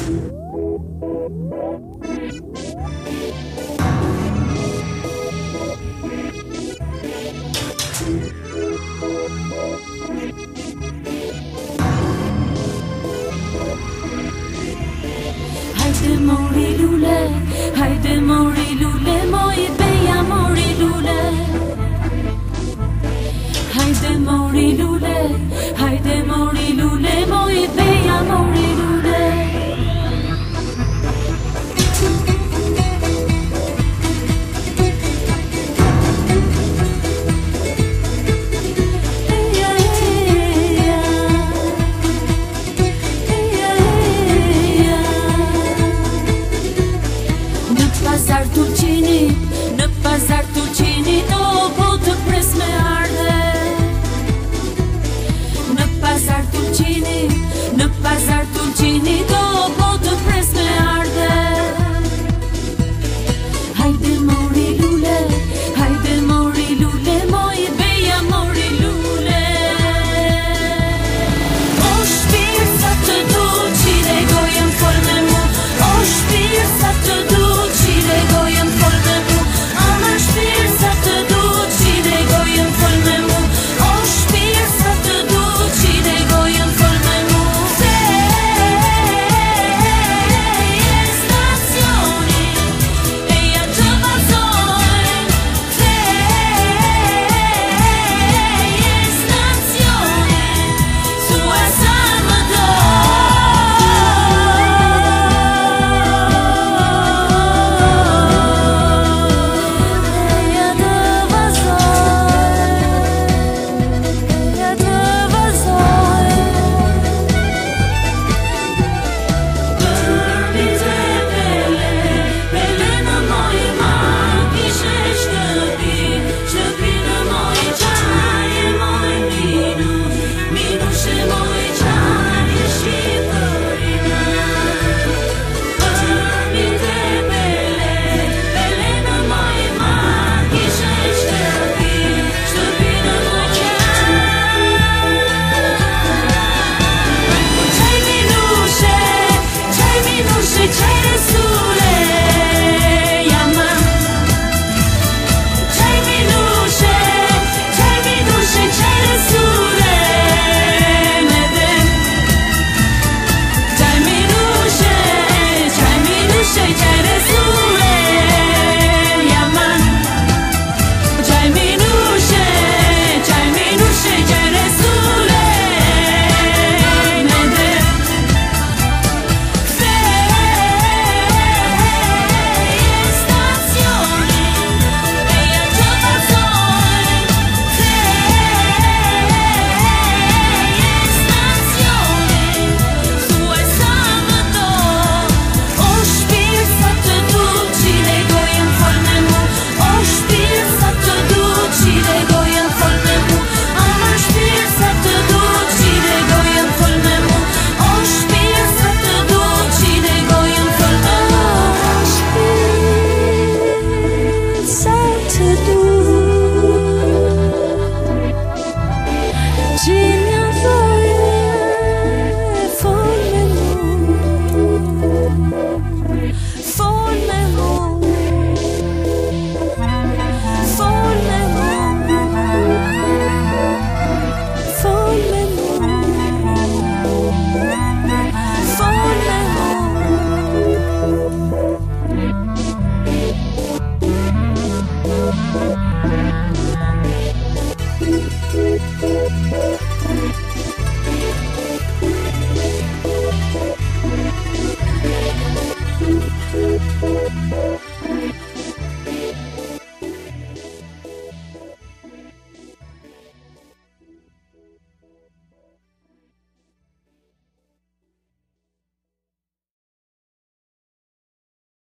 海的梦里流泪，海的梦里流。beni